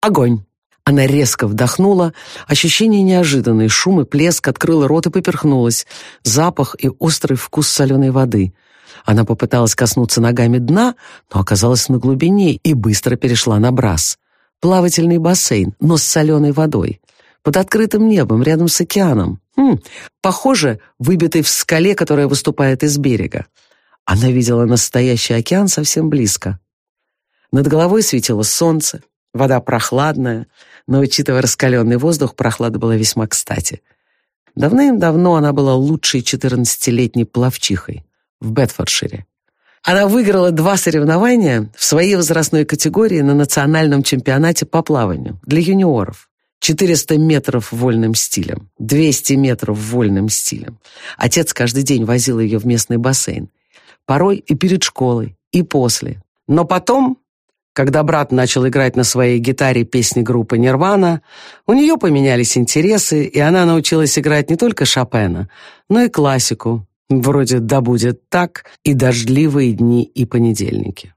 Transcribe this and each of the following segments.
Огонь! Она резко вдохнула, ощущение неожиданное, шум и плеск, открыла рот и поперхнулась. Запах и острый вкус соленой воды. Она попыталась коснуться ногами дна, но оказалась на глубине и быстро перешла на брас. Плавательный бассейн, но с соленой водой. Под открытым небом, рядом с океаном. Хм, похоже, выбитый в скале, которая выступает из берега. Она видела настоящий океан совсем близко. Над головой светило солнце, вода прохладная, но, учитывая раскаленный воздух, прохлада была весьма кстати. Давным-давно она была лучшей 14-летней пловчихой в Бетфордшире. Она выиграла два соревнования в своей возрастной категории на национальном чемпионате по плаванию для юниоров. 400 метров вольным стилем, 200 метров вольным стилем. Отец каждый день возил ее в местный бассейн. Порой и перед школой, и после. Но потом, когда брат начал играть на своей гитаре песни группы «Нирвана», у нее поменялись интересы, и она научилась играть не только Шопена, но и классику, Вроде «да будет так» и «дождливые дни и понедельники».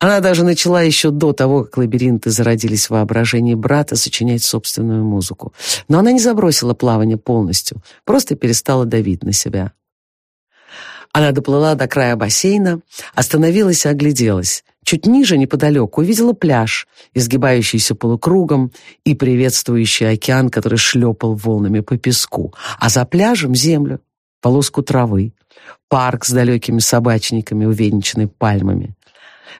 Она даже начала еще до того, как лабиринты зародились в воображении брата, сочинять собственную музыку. Но она не забросила плавание полностью, просто перестала давить на себя. Она доплыла до края бассейна, остановилась и огляделась. Чуть ниже, неподалеку, увидела пляж, изгибающийся полукругом, и приветствующий океан, который шлепал волнами по песку, а за пляжем — землю полоску травы, парк с далекими собачниками, увенчанный пальмами.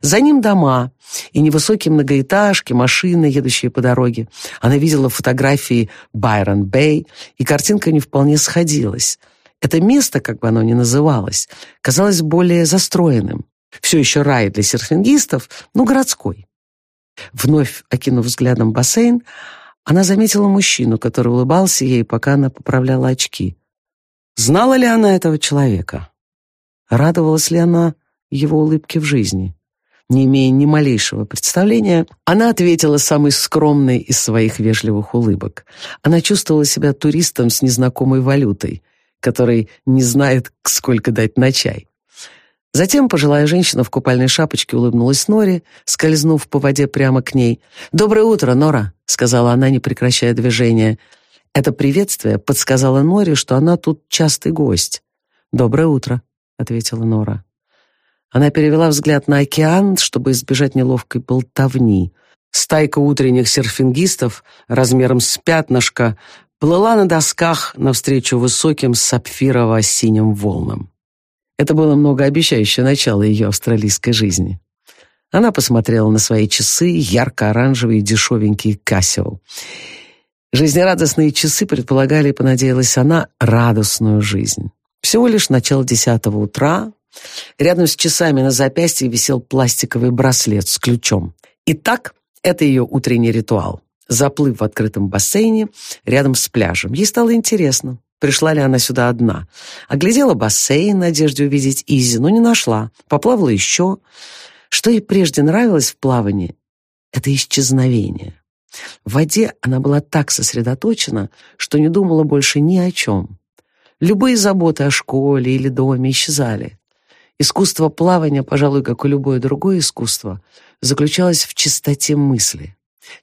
За ним дома и невысокие многоэтажки, машины, едущие по дороге. Она видела фотографии Байрон-Бэй, и картинка не вполне сходилась. Это место, как бы оно ни называлось, казалось более застроенным. Все еще рай для серфингистов, но городской. Вновь окинув взглядом бассейн, она заметила мужчину, который улыбался ей, пока она поправляла очки. Знала ли она этого человека? Радовалась ли она его улыбке в жизни? Не имея ни малейшего представления, она ответила самой скромной из своих вежливых улыбок. Она чувствовала себя туристом с незнакомой валютой, который не знает, сколько дать на чай. Затем пожилая женщина в купальной шапочке улыбнулась Норе, скользнув по воде прямо к ней. «Доброе утро, Нора», — сказала она, не прекращая движения. Это приветствие подсказало Норе, что она тут частый гость. «Доброе утро», — ответила Нора. Она перевела взгляд на океан, чтобы избежать неловкой болтовни. Стайка утренних серфингистов размером с пятнышко плыла на досках навстречу высоким сапфирово-синим волнам. Это было многообещающее начало ее австралийской жизни. Она посмотрела на свои часы, ярко-оранжевые дешевенькие Кассио. Жизнерадостные часы предполагали, понадеялась она, радостную жизнь. Всего лишь начало десятого утра. Рядом с часами на запястье висел пластиковый браслет с ключом. Итак, это ее утренний ритуал. Заплыв в открытом бассейне рядом с пляжем. Ей стало интересно, пришла ли она сюда одна. Оглядела бассейн в надежде увидеть Изи, но не нашла. Поплавала еще. Что ей прежде нравилось в плавании, это исчезновение. В воде она была так сосредоточена, что не думала больше ни о чем. Любые заботы о школе или доме исчезали. Искусство плавания, пожалуй, как и любое другое искусство, заключалось в чистоте мысли.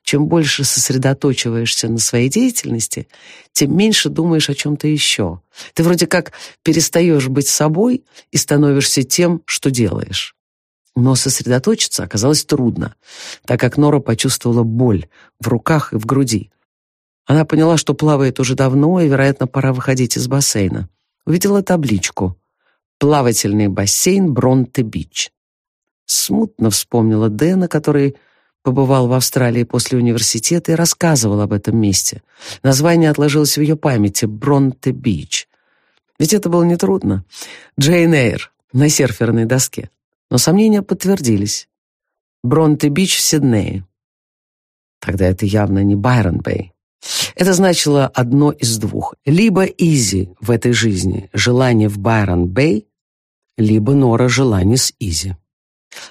Чем больше сосредоточиваешься на своей деятельности, тем меньше думаешь о чем-то еще. Ты вроде как перестаешь быть собой и становишься тем, что делаешь. Но сосредоточиться оказалось трудно, так как Нора почувствовала боль в руках и в груди. Она поняла, что плавает уже давно, и, вероятно, пора выходить из бассейна. Увидела табличку «Плавательный бассейн Бронте-Бич». Смутно вспомнила Дэна, который побывал в Австралии после университета и рассказывал об этом месте. Название отложилось в ее памяти «Бронте-Бич». Ведь это было нетрудно. Джейн Эйр на серферной доске. Но сомнения подтвердились. Бронте-Бич в Сиднее. Тогда это явно не Байрон-Бэй. Это значило одно из двух. Либо Изи в этой жизни, жила не в Байрон-Бэй, либо Нора жила не с Изи.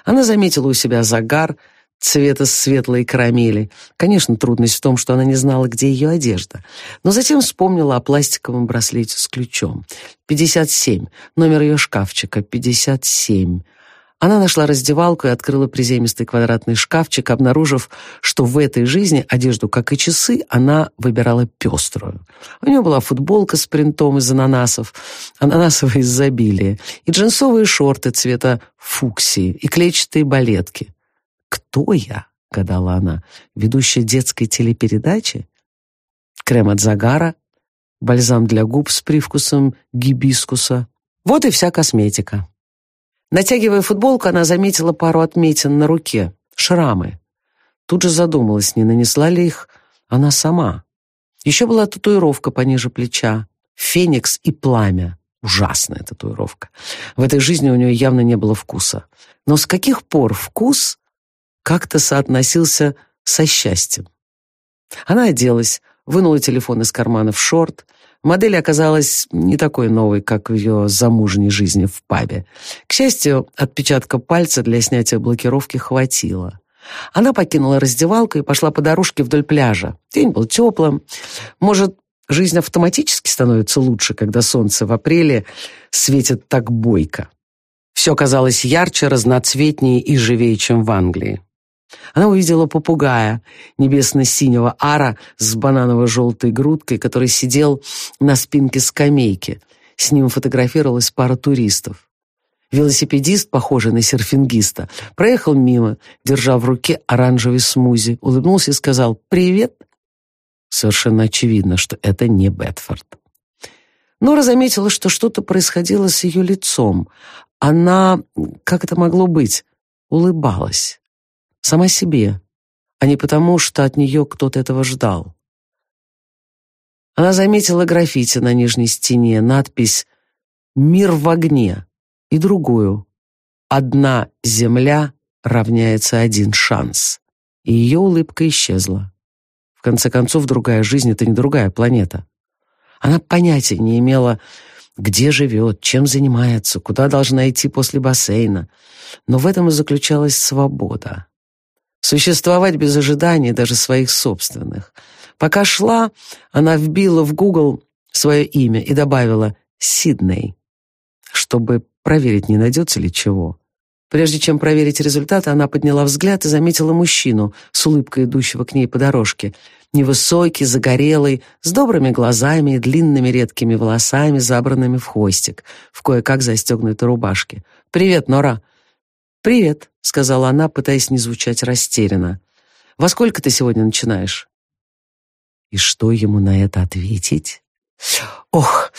Она заметила у себя загар цвета светлой карамели. Конечно, трудность в том, что она не знала, где ее одежда. Но затем вспомнила о пластиковом браслете с ключом. 57. Номер ее шкафчика. 57. Она нашла раздевалку и открыла приземистый квадратный шкафчик, обнаружив, что в этой жизни одежду, как и часы, она выбирала пеструю. У нее была футболка с принтом из ананасов, ананасовое изобилие, и джинсовые шорты цвета фуксии, и клетчатые балетки. «Кто я?» — гадала она. «Ведущая детской телепередачи?» Крем от загара, бальзам для губ с привкусом гибискуса. Вот и вся косметика. Натягивая футболку, она заметила пару отметин на руке, шрамы. Тут же задумалась, не нанесла ли их она сама. Еще была татуировка пониже плеча, феникс и пламя. Ужасная татуировка. В этой жизни у нее явно не было вкуса. Но с каких пор вкус как-то соотносился со счастьем? Она оделась, вынула телефон из кармана в шорт, Модель оказалась не такой новой, как в ее замужней жизни в пабе. К счастью, отпечатка пальца для снятия блокировки хватило. Она покинула раздевалку и пошла по дорожке вдоль пляжа. День был теплым. Может, жизнь автоматически становится лучше, когда солнце в апреле светит так бойко. Все казалось ярче, разноцветнее и живее, чем в Англии. Она увидела попугая небесно-синего ара с бананово-желтой грудкой, который сидел на спинке скамейки. С ним фотографировалась пара туристов. Велосипедист, похожий на серфингиста, проехал мимо, держа в руке оранжевый смузи, улыбнулся и сказал «Привет». Совершенно очевидно, что это не Бетфорд. Нора заметила, что что-то происходило с ее лицом. Она, как это могло быть, улыбалась сама себе, а не потому, что от нее кто-то этого ждал. Она заметила граффити на нижней стене, надпись «Мир в огне» и другую «Одна земля равняется один шанс». И ее улыбка исчезла. В конце концов, другая жизнь — это не другая планета. Она понятия не имела, где живет, чем занимается, куда должна идти после бассейна. Но в этом и заключалась свобода. Существовать без ожиданий, даже своих собственных. Пока шла, она вбила в Google свое имя и добавила «Сидней», чтобы проверить, не найдется ли чего. Прежде чем проверить результаты, она подняла взгляд и заметила мужчину с улыбкой, идущего к ней по дорожке. Невысокий, загорелый, с добрыми глазами и длинными редкими волосами, забранными в хвостик, в кое-как застегнутой рубашке. «Привет, Нора!» «Привет», — сказала она, пытаясь не звучать растерянно. «Во сколько ты сегодня начинаешь?» И что ему на это ответить? «Ох,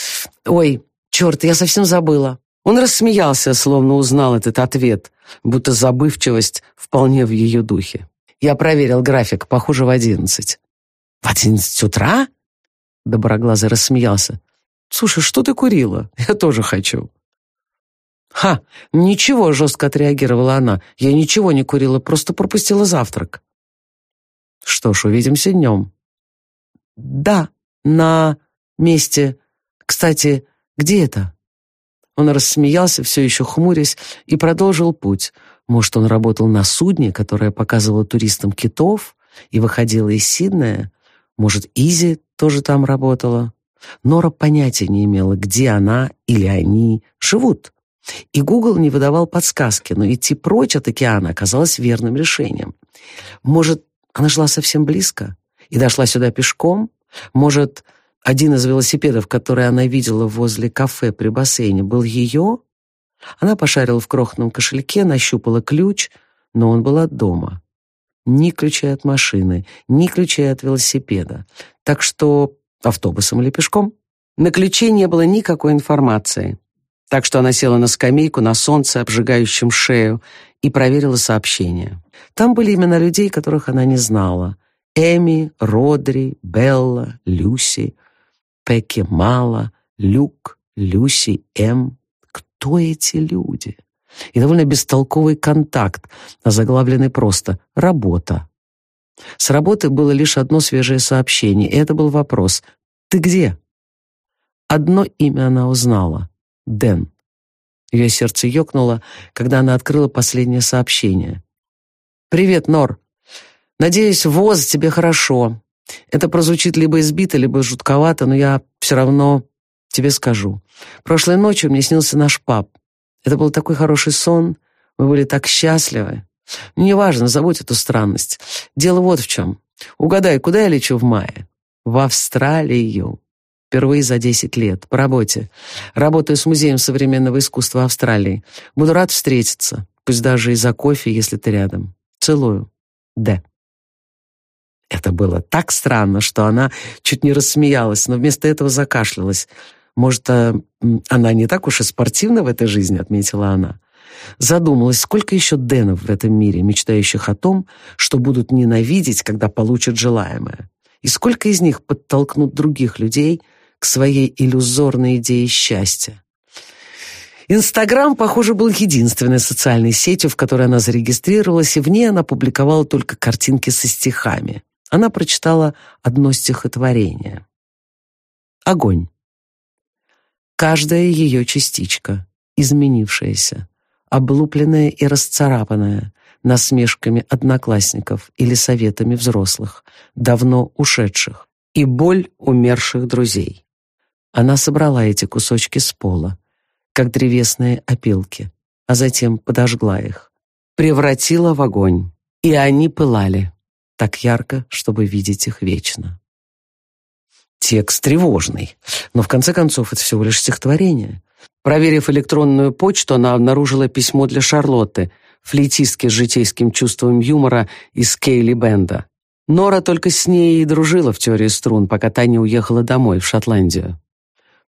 ой, черт, я совсем забыла». Он рассмеялся, словно узнал этот ответ, будто забывчивость вполне в ее духе. Я проверил график, похоже, в одиннадцать. «В одиннадцать утра?» Доброглазый рассмеялся. «Слушай, что ты курила? Я тоже хочу». «Ха! Ничего!» — жестко отреагировала она. «Я ничего не курила, просто пропустила завтрак». «Что ж, увидимся днем». «Да, на месте. Кстати, где это?» Он рассмеялся, все еще хмурясь, и продолжил путь. Может, он работал на судне, которое показывало туристам китов и выходило из Сиднея? Может, Изи тоже там работала? Нора понятия не имела, где она или они живут. И Google не выдавал подсказки, но идти прочь от океана оказалось верным решением. Может, она шла совсем близко и дошла сюда пешком? Может, один из велосипедов, который она видела возле кафе при бассейне, был ее? Она пошарила в крохотном кошельке, нащупала ключ, но он был от дома. Ни ключей от машины, ни ключей от велосипеда. Так что автобусом или пешком? На ключе не было никакой информации. Так что она села на скамейку на солнце, обжигающем шею, и проверила сообщения. Там были имена людей, которых она не знала. Эми, Родри, Белла, Люси, Пекки Мала, Люк, Люси, М. Кто эти люди? И довольно бестолковый контакт, озаглавленный просто «Работа». С работы было лишь одно свежее сообщение, и это был вопрос «Ты где?» Одно имя она узнала Дэн. Ее сердце ёкнуло, когда она открыла последнее сообщение. «Привет, Нор. Надеюсь, ВОЗ тебе хорошо. Это прозвучит либо избито, либо жутковато, но я все равно тебе скажу. Прошлой ночью мне снился наш пап. Это был такой хороший сон. Мы были так счастливы. Неважно, забудь эту странность. Дело вот в чем. Угадай, куда я лечу в мае? В Австралию. Впервые за 10 лет. По работе. Работаю с Музеем современного искусства Австралии. Буду рад встретиться. Пусть даже и за кофе, если ты рядом. Целую. Д. Это было так странно, что она чуть не рассмеялась, но вместо этого закашлялась. «Может, а, она не так уж и спортивна в этой жизни», — отметила она. Задумалась, сколько еще Дэнов в этом мире, мечтающих о том, что будут ненавидеть, когда получат желаемое. И сколько из них подтолкнут других людей своей иллюзорной идее счастья. Инстаграм, похоже, был единственной социальной сетью, в которой она зарегистрировалась, и в ней она публиковала только картинки со стихами. Она прочитала одно стихотворение. Огонь. Каждая ее частичка, изменившаяся, облупленная и расцарапанная, насмешками одноклассников или советами взрослых, давно ушедших, и боль умерших друзей. Она собрала эти кусочки с пола, как древесные опилки, а затем подожгла их, превратила в огонь, и они пылали, так ярко, чтобы видеть их вечно. Текст тревожный, но в конце концов это всего лишь стихотворение. Проверив электронную почту, она обнаружила письмо для Шарлотты, флейтистки с житейским чувством юмора из Кейли Бенда. Нора только с ней и дружила в теории струн, пока Таня уехала домой, в Шотландию.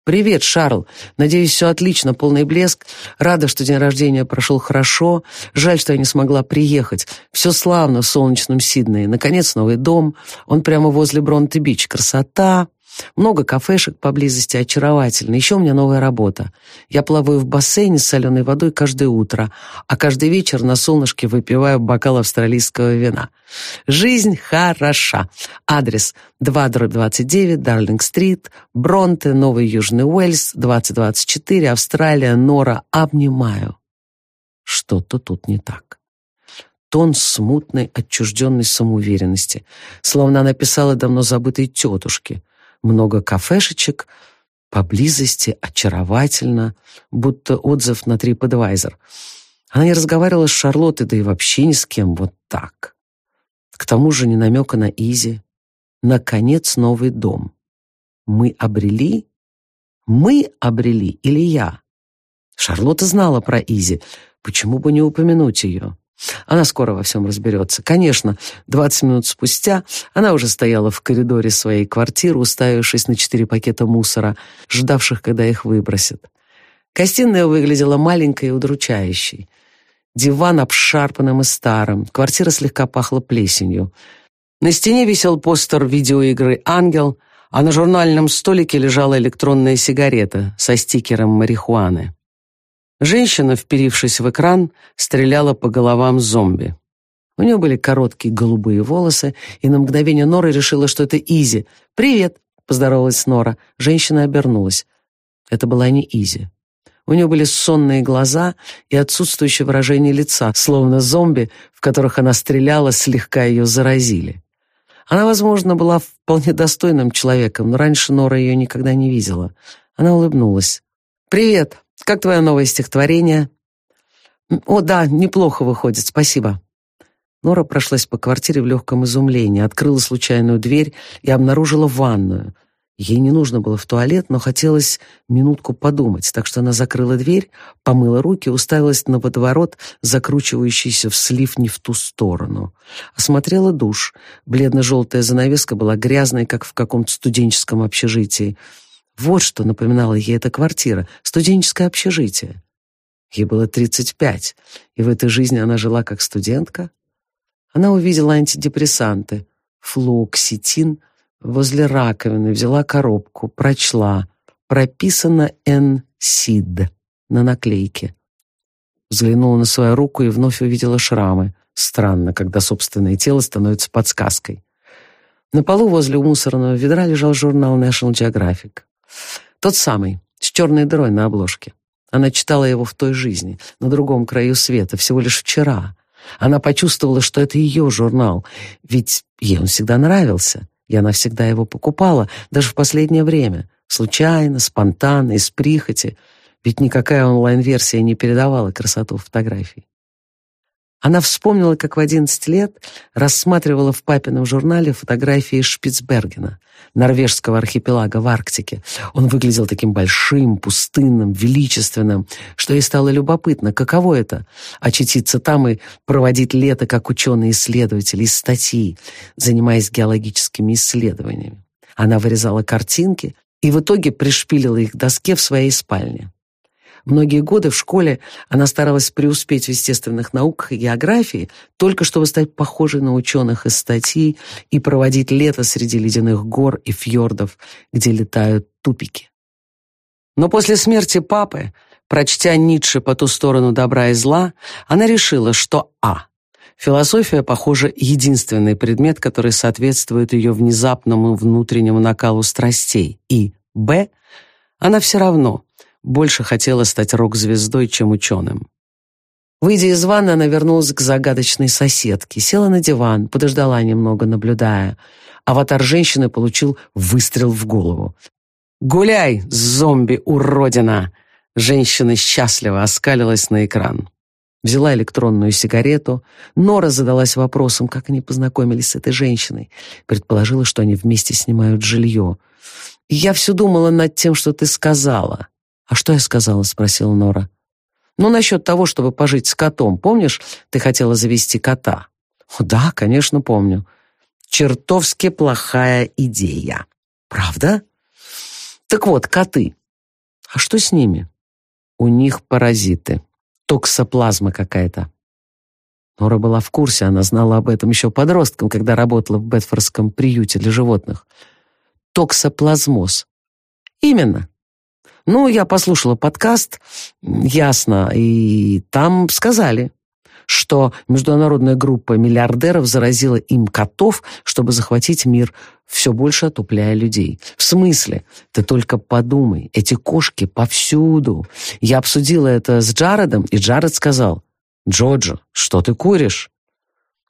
«Привет, Шарл. Надеюсь, все отлично, полный блеск. Рада, что день рождения прошел хорошо. Жаль, что я не смогла приехать. Все славно в солнечном Сиднее. Наконец, новый дом. Он прямо возле Бронте-Бич. Красота. Много кафешек поблизости, очаровательно. Еще у меня новая работа. Я плаваю в бассейне с соленой водой каждое утро, а каждый вечер на солнышке выпиваю бокал австралийского вина. Жизнь хороша. Адрес 2-29, Дарлинг-стрит, Бронте, Новый Южный Уэльс, 2024, Австралия, Нора. Обнимаю. Что-то тут не так тон смутной, отчужденной самоуверенности, словно она писала давно забытой тетушке много кафешечек, поблизости, очаровательно, будто отзыв на TripAdvisor. Она не разговаривала с Шарлоттой, да и вообще ни с кем, вот так. К тому же не намека на Изи. Наконец, новый дом. Мы обрели? Мы обрели или я? Шарлотта знала про Изи. Почему бы не упомянуть ее? Она скоро во всем разберется. Конечно, 20 минут спустя она уже стояла в коридоре своей квартиры, уставившись на четыре пакета мусора, ждавших, когда их выбросят. Гостиная выглядела маленькой и удручающей. Диван обшарпанным и старым, квартира слегка пахла плесенью. На стене висел постер видеоигры «Ангел», а на журнальном столике лежала электронная сигарета со стикером марихуаны. Женщина, вперившись в экран, стреляла по головам зомби. У нее были короткие голубые волосы, и на мгновение Нора решила, что это Изи. «Привет!» — поздоровалась Нора. Женщина обернулась. Это была не Изи. У нее были сонные глаза и отсутствующее выражение лица, словно зомби, в которых она стреляла, слегка ее заразили. Она, возможно, была вполне достойным человеком, но раньше Нора ее никогда не видела. Она улыбнулась. «Привет!» Как твое новое стихотворение?» «О, да, неплохо выходит, спасибо». Нора прошлась по квартире в легком изумлении, открыла случайную дверь и обнаружила ванную. Ей не нужно было в туалет, но хотелось минутку подумать, так что она закрыла дверь, помыла руки, уставилась на водоворот, закручивающийся в слив не в ту сторону. Осмотрела душ. Бледно-желтая занавеска была грязной, как в каком-то студенческом общежитии. Вот что напоминала ей эта квартира, студенческое общежитие. Ей было 35, и в этой жизни она жила как студентка. Она увидела антидепрессанты, флуоксетин возле раковины, взяла коробку, прочла. Прописано «Н-СИД» на наклейке. Взглянула на свою руку и вновь увидела шрамы. Странно, когда собственное тело становится подсказкой. На полу возле мусорного ведра лежал журнал National Geographic. Тот самый, с черной дырой на обложке. Она читала его в той жизни, на другом краю света, всего лишь вчера. Она почувствовала, что это ее журнал, ведь ей он всегда нравился, и она всегда его покупала, даже в последнее время, случайно, спонтанно, из прихоти, ведь никакая онлайн-версия не передавала красоту фотографий. Она вспомнила, как в 11 лет рассматривала в папином журнале фотографии Шпицбергена, норвежского архипелага в Арктике. Он выглядел таким большим, пустынным, величественным, что ей стало любопытно, каково это — очутиться там и проводить лето как ученый-исследователь из статьи, занимаясь геологическими исследованиями. Она вырезала картинки и в итоге пришпилила их к доске в своей спальне. Многие годы в школе она старалась преуспеть в естественных науках и географии, только чтобы стать похожей на ученых из статьи и проводить лето среди ледяных гор и фьордов, где летают тупики. Но после смерти папы, прочтя Ницше по ту сторону добра и зла, она решила, что а. Философия, похоже, единственный предмет, который соответствует ее внезапному внутреннему накалу страстей, и б. Она все равно больше хотела стать рок-звездой, чем ученым. Выйдя из ванны, она вернулась к загадочной соседке, села на диван, подождала немного, наблюдая. Аватар женщины получил выстрел в голову. «Гуляй, зомби, уродина!» Женщина счастливо оскалилась на экран. Взяла электронную сигарету. Нора задалась вопросом, как они познакомились с этой женщиной. Предположила, что они вместе снимают жилье. «Я все думала над тем, что ты сказала. «А что я сказала?» — спросила Нора. «Ну, насчет того, чтобы пожить с котом. Помнишь, ты хотела завести кота?» «Да, конечно, помню. Чертовски плохая идея. Правда?» «Так вот, коты. А что с ними?» «У них паразиты. Токсоплазма какая-то». Нора была в курсе, она знала об этом еще подростком, когда работала в Бетфордском приюте для животных. Токсоплазмоз. Именно. Ну, я послушала подкаст, ясно, и там сказали, что международная группа миллиардеров заразила им котов, чтобы захватить мир, все больше отупляя людей. В смысле? Ты только подумай, эти кошки повсюду. Я обсудила это с Джаредом, и Джаред сказал, «Джоджо, что ты куришь?»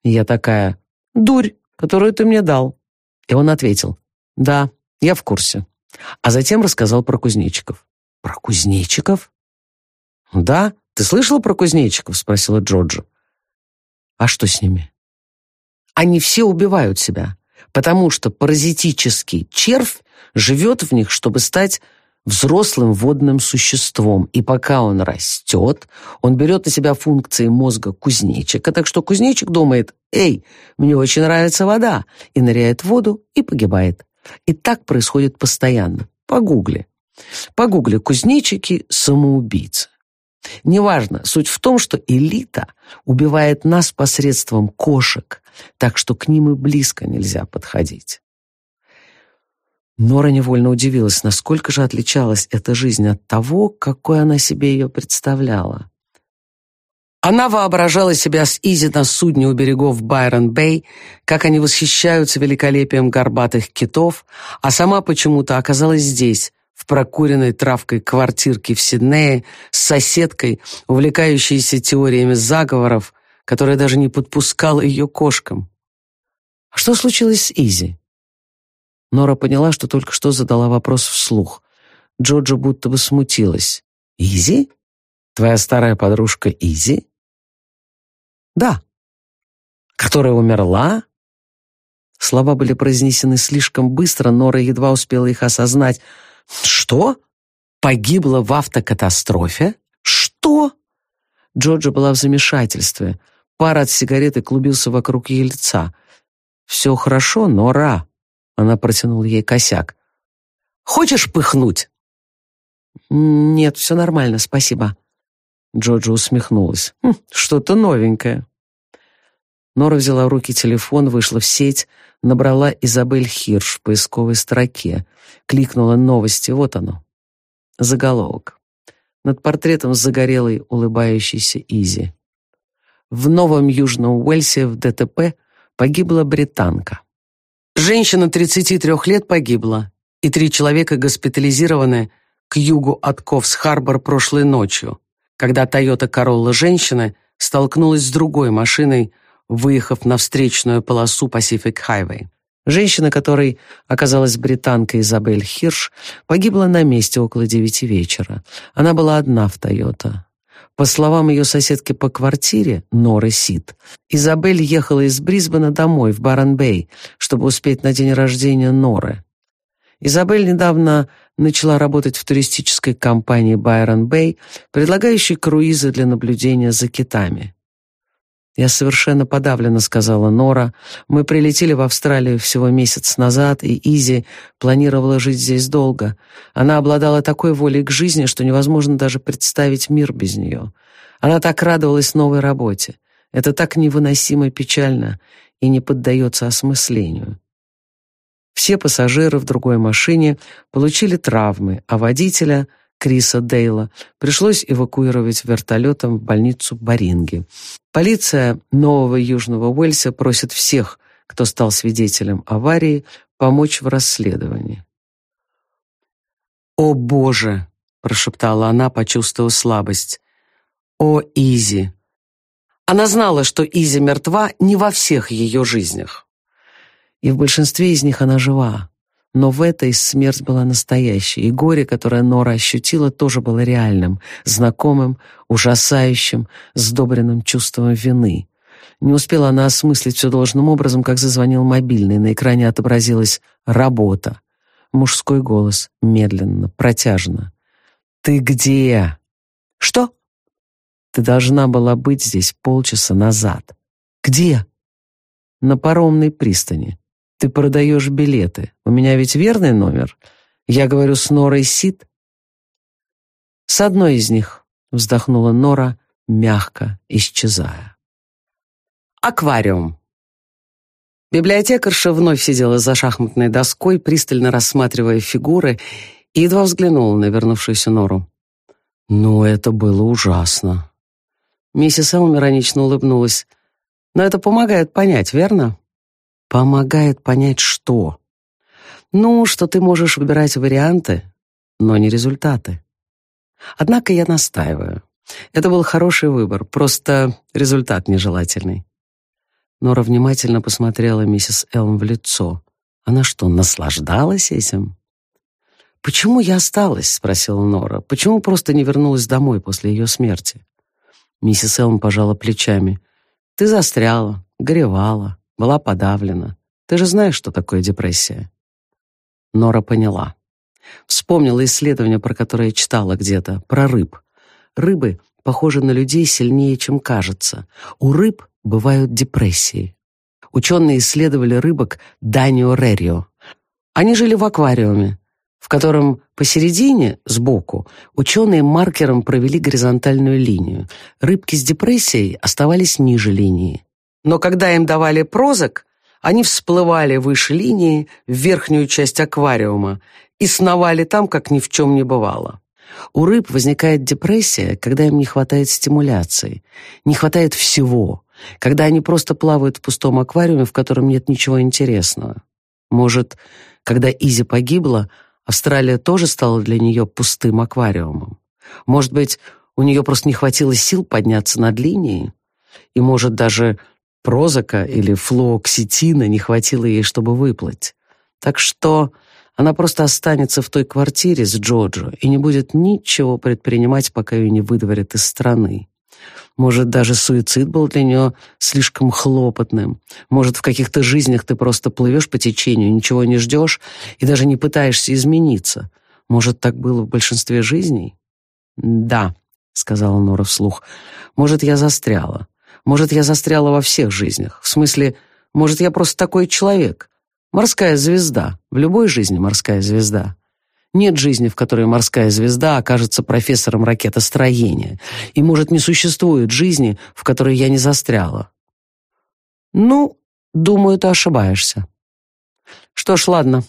И я такая, «Дурь, которую ты мне дал». И он ответил, «Да, я в курсе». А затем рассказал про кузнечиков. «Про кузнечиков?» «Да, ты слышала про кузнечиков?» — спросила Джорджа. «А что с ними?» «Они все убивают себя, потому что паразитический червь живет в них, чтобы стать взрослым водным существом, и пока он растет, он берет на себя функции мозга кузнечика, так что кузнечик думает «Эй, мне очень нравится вода», и ныряет в воду и погибает. И так происходит постоянно. Погугли. Погугли кузнечики самоубийцы. Неважно, суть в том, что элита убивает нас посредством кошек, так что к ним и близко нельзя подходить. Нора невольно удивилась, насколько же отличалась эта жизнь от того, какой она себе ее представляла. Она воображала себя с Изи на судне у берегов Байрон-Бэй, как они восхищаются великолепием горбатых китов, а сама почему-то оказалась здесь, прокуренной травкой квартирке в Сиднее, с соседкой, увлекающейся теориями заговоров, которая даже не подпускала ее кошкам. А что случилось с Изи? Нора поняла, что только что задала вопрос вслух. Джоджо будто бы смутилась. «Изи? Твоя старая подружка Изи?» «Да». «Которая умерла?» Слова были произнесены слишком быстро, Нора едва успела их осознать. «Что? Погибла в автокатастрофе? Что?» Джорджа была в замешательстве. Пар от сигареты клубился вокруг ее лица. «Все хорошо, Нора», — она протянула ей косяк. «Хочешь пыхнуть?» «Нет, все нормально, спасибо». Джорджа усмехнулась. «Хм, «Что-то новенькое». Нора взяла в руки телефон, вышла в сеть, набрала Изабель Хирш в поисковой строке, кликнула «Новости», вот оно. Заголовок. Над портретом загорелой, улыбающейся Изи. В Новом Южном Уэльсе в ДТП погибла британка. Женщина 33 лет погибла, и три человека госпитализированы к югу от Ковс-Харбор прошлой ночью, когда Toyota Corolla женщины столкнулась с другой машиной, выехав на встречную полосу Pacific Highway. Женщина, которой оказалась британка Изабель Хирш, погибла на месте около девяти вечера. Она была одна в «Тойота». По словам ее соседки по квартире, Норы Сид, Изабель ехала из Брисбена домой, в Барон-Бэй, чтобы успеть на день рождения Норы. Изабель недавно начала работать в туристической компании Байрон Бэй, предлагающей круизы для наблюдения за китами. «Я совершенно подавлена», — сказала Нора. «Мы прилетели в Австралию всего месяц назад, и Изи планировала жить здесь долго. Она обладала такой волей к жизни, что невозможно даже представить мир без нее. Она так радовалась новой работе. Это так невыносимо печально и не поддается осмыслению. Все пассажиры в другой машине получили травмы, а водителя, Криса Дейла, пришлось эвакуировать вертолетом в больницу Баринги. Полиция Нового Южного Уэльса просит всех, кто стал свидетелем аварии, помочь в расследовании. «О, Боже!» — прошептала она, почувствовав слабость. «О, Изи!» Она знала, что Изи мертва не во всех ее жизнях и в большинстве из них она жива. Но в этой смерть была настоящей, и горе, которое Нора ощутила, тоже было реальным, знакомым, ужасающим, сдобренным чувством вины. Не успела она осмыслить все должным образом, как зазвонил мобильный. На экране отобразилась «Работа». Мужской голос, медленно, протяжно. «Ты где?» «Что?» «Ты должна была быть здесь полчаса назад». «Где?» «На паромной пристани. Ты продаешь билеты. У меня ведь верный номер. Я говорю с Норой Сид. С одной из них, вздохнула Нора, мягко исчезая. Аквариум. Библиотекарша вновь сидела за шахматной доской, пристально рассматривая фигуры, и едва взглянула на вернувшуюся Нору. «Ну, это было ужасно». Миссис Элм улыбнулась. «Но это помогает понять, верно?» Помогает понять что? Ну, что ты можешь выбирать варианты, но не результаты. Однако я настаиваю. Это был хороший выбор, просто результат нежелательный. Нора внимательно посмотрела миссис Элм в лицо. Она что, наслаждалась этим? «Почему я осталась?» — спросила Нора. «Почему просто не вернулась домой после ее смерти?» Миссис Элм пожала плечами. «Ты застряла, горевала, была подавлена. Ты же знаешь, что такое депрессия. Нора поняла. Вспомнила исследование, про которое читала где-то, про рыб. Рыбы похожи на людей сильнее, чем кажется. У рыб бывают депрессии. Ученые исследовали рыбок Данио Рерио. Они жили в аквариуме, в котором посередине, сбоку, ученые маркером провели горизонтальную линию. Рыбки с депрессией оставались ниже линии. Но когда им давали прозок, они всплывали выше линии в верхнюю часть аквариума и сновали там, как ни в чем не бывало. У рыб возникает депрессия, когда им не хватает стимуляции, не хватает всего, когда они просто плавают в пустом аквариуме, в котором нет ничего интересного. Может, когда Изи погибла, Австралия тоже стала для нее пустым аквариумом. Может быть, у нее просто не хватило сил подняться над линией, и, может, даже прозака или флуоксетина не хватило ей, чтобы выплыть. Так что она просто останется в той квартире с Джоджо и не будет ничего предпринимать, пока ее не выдворят из страны. Может, даже суицид был для нее слишком хлопотным. Может, в каких-то жизнях ты просто плывешь по течению, ничего не ждешь и даже не пытаешься измениться. Может, так было в большинстве жизней? «Да», — сказала Нора вслух, — «может, я застряла. Может, я застряла во всех жизнях. В смысле, может, я просто такой человек. Морская звезда. В любой жизни морская звезда. Нет жизни, в которой морская звезда окажется профессором ракетостроения. И, может, не существует жизни, в которой я не застряла. Ну, думаю, ты ошибаешься. Что ж, ладно.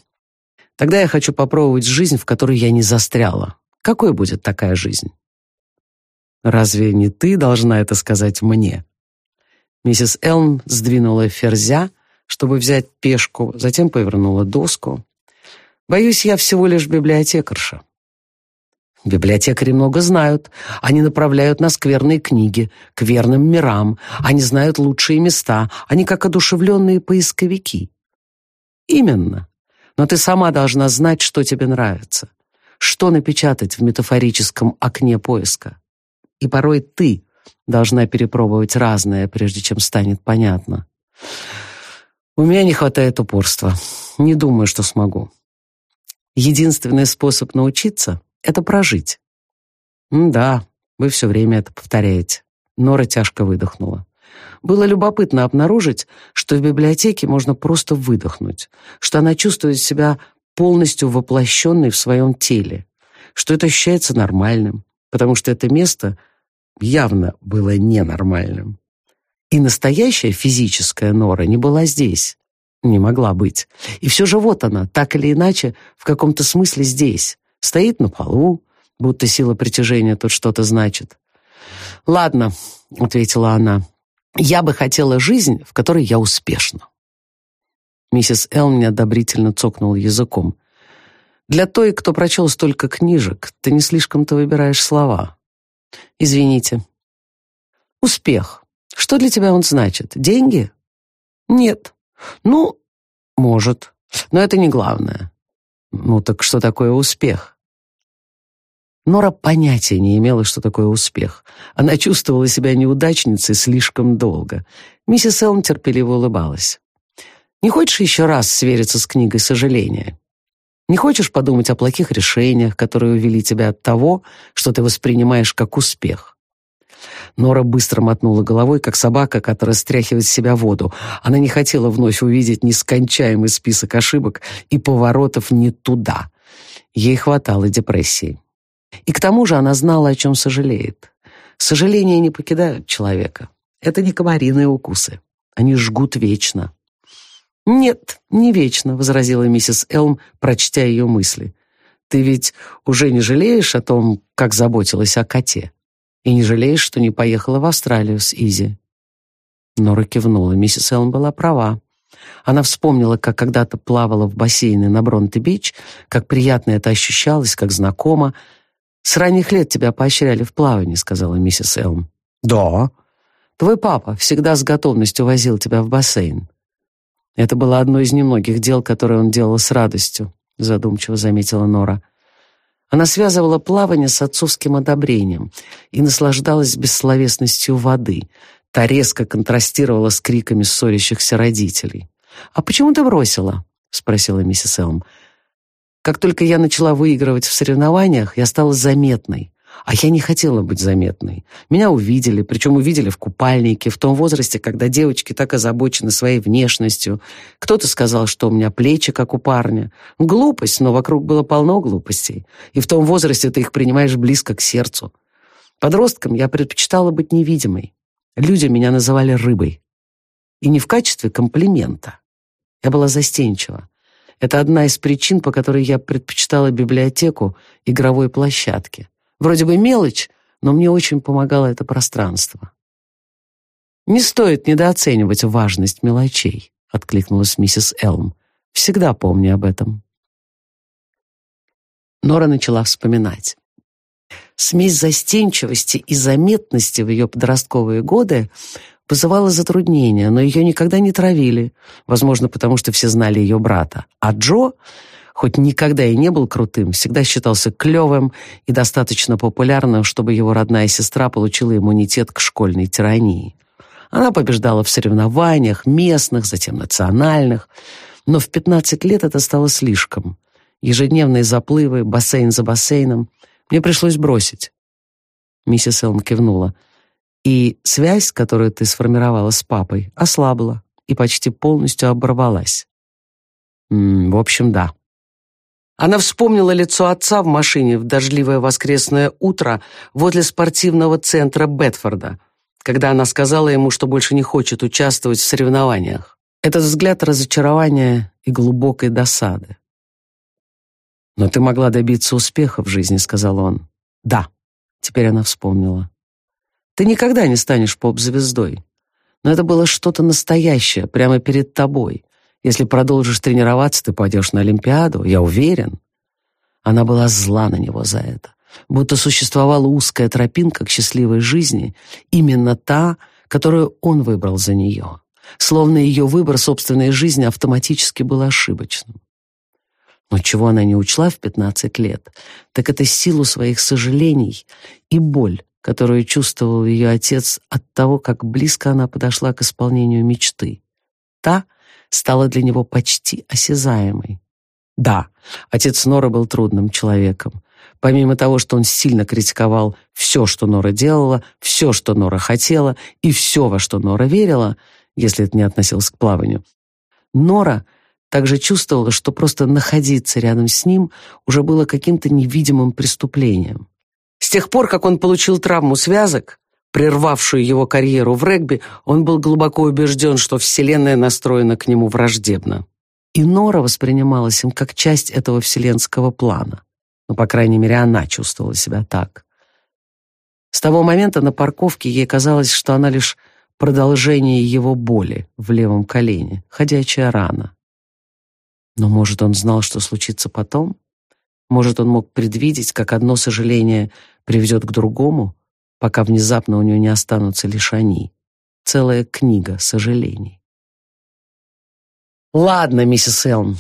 Тогда я хочу попробовать жизнь, в которой я не застряла. Какой будет такая жизнь? Разве не ты должна это сказать мне? Миссис Элм сдвинула ферзя, чтобы взять пешку, затем повернула доску. «Боюсь, я всего лишь библиотекарша». Библиотекари много знают. Они направляют нас к верной книге, к верным мирам. Они знают лучшие места. Они как одушевленные поисковики. Именно. Но ты сама должна знать, что тебе нравится. Что напечатать в метафорическом окне поиска. и порой ты должна перепробовать разное, прежде чем станет понятно. У меня не хватает упорства. Не думаю, что смогу. Единственный способ научиться — это прожить. да, вы все время это повторяете. Нора тяжко выдохнула. Было любопытно обнаружить, что в библиотеке можно просто выдохнуть, что она чувствует себя полностью воплощенной в своем теле, что это ощущается нормальным, потому что это место явно было ненормальным. И настоящая физическая нора не была здесь, не могла быть. И все же вот она, так или иначе, в каком-то смысле здесь, стоит на полу, будто сила притяжения тут что-то значит. «Ладно», — ответила она, я бы хотела жизнь, в которой я успешна. Миссис Элм неодобрительно цокнула языком. Для той, кто прочел столько книжек, ты не слишком-то выбираешь слова. Извините. Успех. Что для тебя он значит? Деньги? Нет. Ну, может. Но это не главное. Ну так что такое успех? Нора понятия не имела, что такое успех. Она чувствовала себя неудачницей слишком долго. Миссис Элм терпеливо улыбалась. «Не хочешь еще раз свериться с книгой сожаления? Не хочешь подумать о плохих решениях, которые увели тебя от того, что ты воспринимаешь как успех?» Нора быстро мотнула головой, как собака, которая стряхивает с себя воду. Она не хотела вновь увидеть нескончаемый список ошибок и поворотов не туда. Ей хватало депрессии. И к тому же она знала, о чем сожалеет. Сожаления не покидают человека. Это не комариные укусы. Они жгут вечно. «Нет, не вечно», — возразила миссис Элм, прочтя ее мысли. «Ты ведь уже не жалеешь о том, как заботилась о коте? И не жалеешь, что не поехала в Австралию с Изи?» Нора кивнула. Миссис Элм была права. Она вспомнила, как когда-то плавала в бассейне на Бронте-Бич, как приятно это ощущалось, как знакомо, «С ранних лет тебя поощряли в плавании», — сказала миссис Элм. «Да». «Твой папа всегда с готовностью возил тебя в бассейн». «Это было одно из немногих дел, которые он делал с радостью», — задумчиво заметила Нора. Она связывала плавание с отцовским одобрением и наслаждалась бессловесностью воды. Та резко контрастировала с криками ссорящихся родителей. «А почему ты бросила?» — спросила миссис Элм. Как только я начала выигрывать в соревнованиях, я стала заметной. А я не хотела быть заметной. Меня увидели, причем увидели в купальнике, в том возрасте, когда девочки так озабочены своей внешностью. Кто-то сказал, что у меня плечи, как у парня. Глупость, но вокруг было полно глупостей. И в том возрасте ты их принимаешь близко к сердцу. Подростком я предпочитала быть невидимой. Люди меня называли рыбой. И не в качестве комплимента. Я была застенчива. Это одна из причин, по которой я предпочитала библиотеку игровой площадке. Вроде бы мелочь, но мне очень помогало это пространство. «Не стоит недооценивать важность мелочей», — откликнулась миссис Элм. «Всегда помни об этом». Нора начала вспоминать. Смесь застенчивости и заметности в ее подростковые годы вызывала затруднения, но ее никогда не травили, возможно, потому что все знали ее брата. А Джо, хоть никогда и не был крутым, всегда считался клевым и достаточно популярным, чтобы его родная сестра получила иммунитет к школьной тирании. Она побеждала в соревнованиях, местных, затем национальных, но в 15 лет это стало слишком. Ежедневные заплывы, бассейн за бассейном. Мне пришлось бросить. Миссис Элм кивнула. И связь, которую ты сформировала с папой, ослабла и почти полностью оборвалась. М -м, в общем, да. Она вспомнила лицо отца в машине в дождливое воскресное утро возле спортивного центра Бетфорда, когда она сказала ему, что больше не хочет участвовать в соревнованиях. Этот взгляд разочарования и глубокой досады. «Но ты могла добиться успеха в жизни», — сказал он. «Да», — теперь она вспомнила. Ты никогда не станешь поп-звездой. Но это было что-то настоящее, прямо перед тобой. Если продолжишь тренироваться, ты пойдешь на Олимпиаду, я уверен. Она была зла на него за это. Будто существовала узкая тропинка к счастливой жизни, именно та, которую он выбрал за нее. Словно ее выбор собственной жизни автоматически был ошибочным. Но чего она не учла в 15 лет, так это силу своих сожалений и боль, которую чувствовал ее отец от того, как близко она подошла к исполнению мечты. Та стала для него почти осязаемой. Да, отец Нора был трудным человеком. Помимо того, что он сильно критиковал все, что Нора делала, все, что Нора хотела, и все, во что Нора верила, если это не относилось к плаванию, Нора также чувствовала, что просто находиться рядом с ним уже было каким-то невидимым преступлением. С тех пор, как он получил травму связок, прервавшую его карьеру в регби, он был глубоко убежден, что Вселенная настроена к нему враждебно. И Нора воспринималась им как часть этого вселенского плана. Ну, по крайней мере, она чувствовала себя так. С того момента на парковке ей казалось, что она лишь продолжение его боли в левом колене, ходячая рана. Но, может, он знал, что случится потом? Может, он мог предвидеть, как одно сожаление приведет к другому, пока внезапно у него не останутся лишь они. Целая книга сожалений. «Ладно, миссис Элм,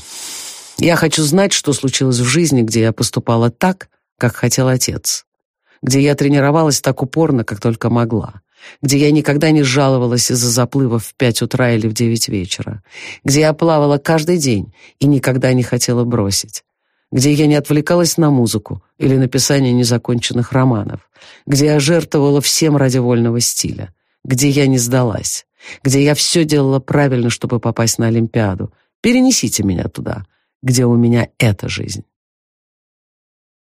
я хочу знать, что случилось в жизни, где я поступала так, как хотел отец, где я тренировалась так упорно, как только могла, где я никогда не жаловалась из-за заплывов в пять утра или в девять вечера, где я плавала каждый день и никогда не хотела бросить, где я не отвлекалась на музыку или написание незаконченных романов, где я жертвовала всем ради вольного стиля, где я не сдалась, где я все делала правильно, чтобы попасть на Олимпиаду. Перенесите меня туда где у меня эта жизнь.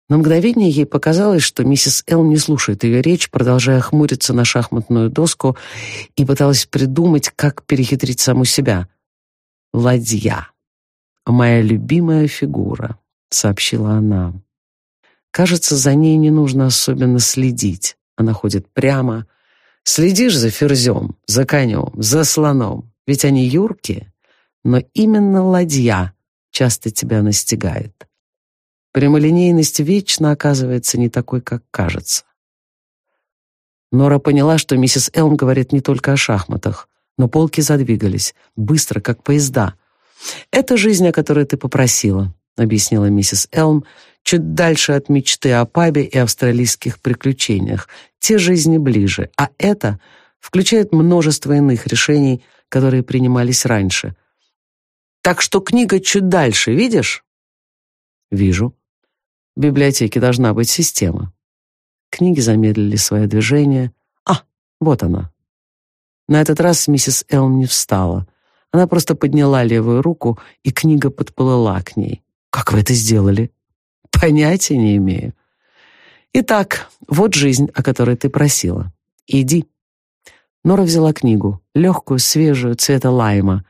На мгновение ей показалось, что миссис Эл не слушает ее речь, продолжая хмуриться на шахматную доску и пыталась придумать, как перехитрить саму себя. «Ладья. Моя любимая фигура», — сообщила она. «Кажется, за ней не нужно особенно следить. Она ходит прямо. Следишь за ферзем, за конем, за слоном, ведь они юркие. Но именно ладья часто тебя настигает. Прямолинейность вечно оказывается не такой, как кажется. Нора поняла, что миссис Элм говорит не только о шахматах, но полки задвигались, быстро, как поезда. «Это жизнь, о которой ты попросила», — объяснила миссис Элм, чуть дальше от мечты о пабе и австралийских приключениях. Те жизни ближе, а это включает множество иных решений, которые принимались раньше — так что книга чуть дальше, видишь? Вижу. В библиотеке должна быть система. Книги замедлили свое движение. А, вот она. На этот раз миссис Элм не встала. Она просто подняла левую руку, и книга подплыла к ней. Как вы это сделали? Понятия не имею. Итак, вот жизнь, о которой ты просила. Иди. Нора взяла книгу, легкую, свежую, цвета лайма,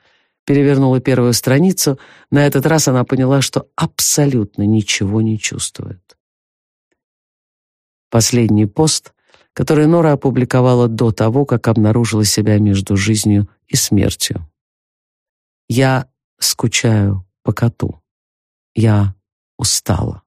перевернула первую страницу. На этот раз она поняла, что абсолютно ничего не чувствует. Последний пост, который Нора опубликовала до того, как обнаружила себя между жизнью и смертью. «Я скучаю по коту. Я устала».